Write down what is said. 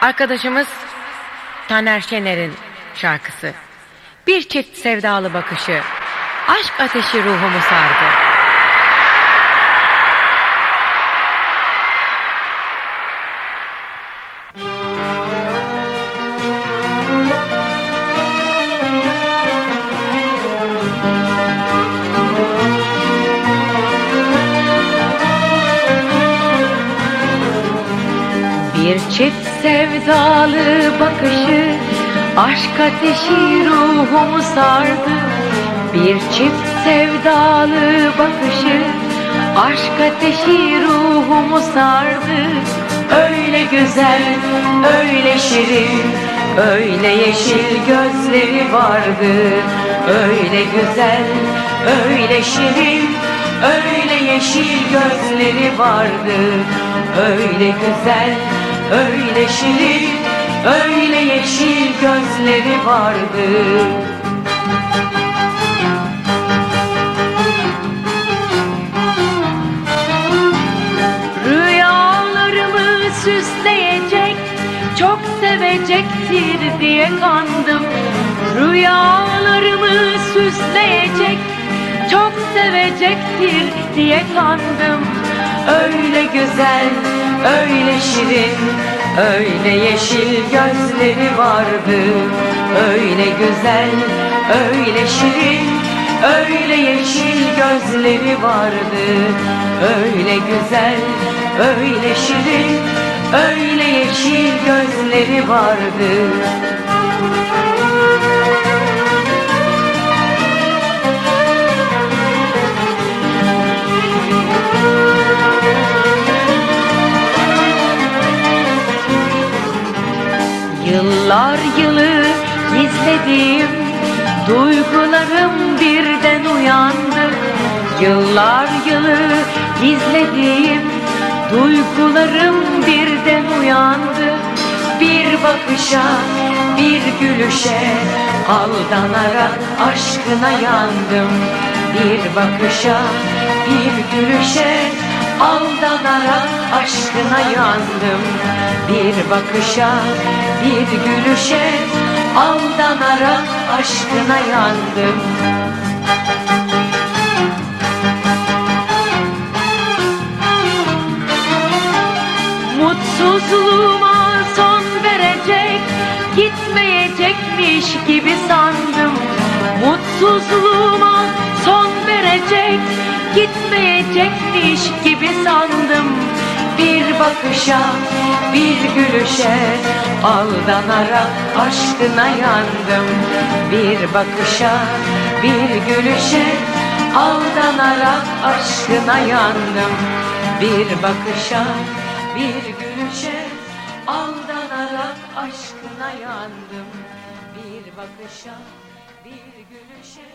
Arkadaşımız Taner Şener'in şarkısı. Bir çift sevdalı bakışı. Aşk ateşi ruhumu sardı. Bir çift sevdalı bakışı Aşk ateşi ruhumu sardı. Bir çift sevdalı bakışı Aşk ateşi ruhumu sardı. Öyle güzel, öyle şirin Öyle yeşil gözleri vardı. Öyle güzel, öyle şirin Öyle yeşil gözleri vardı. Öyle güzel, öyle şirin Öyle yeşil gözleri vardı. Rüyalarımı süsleyecek Çok sevecektir diye kandım. Rüyalarımı süsleyecek Çok sevecektir diye kandım Öyle güzel, öyle şirin Öyle yeşil gözleri vardı. Öyle güzel, öyle şirin Öyle yeşil gözleri vardı. Öyle güzel, öyle şirin Öyle yeşil gözleri vardı yılı gizlediğim Duygularım birden uyandı. Yıllar yılı gizlediğim Duygularım birden uyandı. Bir bakışa, bir gülüşe Aldanarak aşkına yandım. Bir bakışa, bir gülüşe Aldanarak aşkına yandım. Bir bakışa, bir gülüşe Aldanarak aşkına yandım. Mutsuzluğuma son verecek Gitmeyecekmiş gibi sandım. Mutsuzluğuma son verecek Gitmeyecekmiş gibi sandım bakışa, bir gülüşe Aldanarak aşkına yandım. Bir bakışa, bir gülüşe Aldanarak aşkına yandım. Bir bakışa, bir gülüşe Aldanarak aşkına yandım. Bir bakışa, bir gülüşe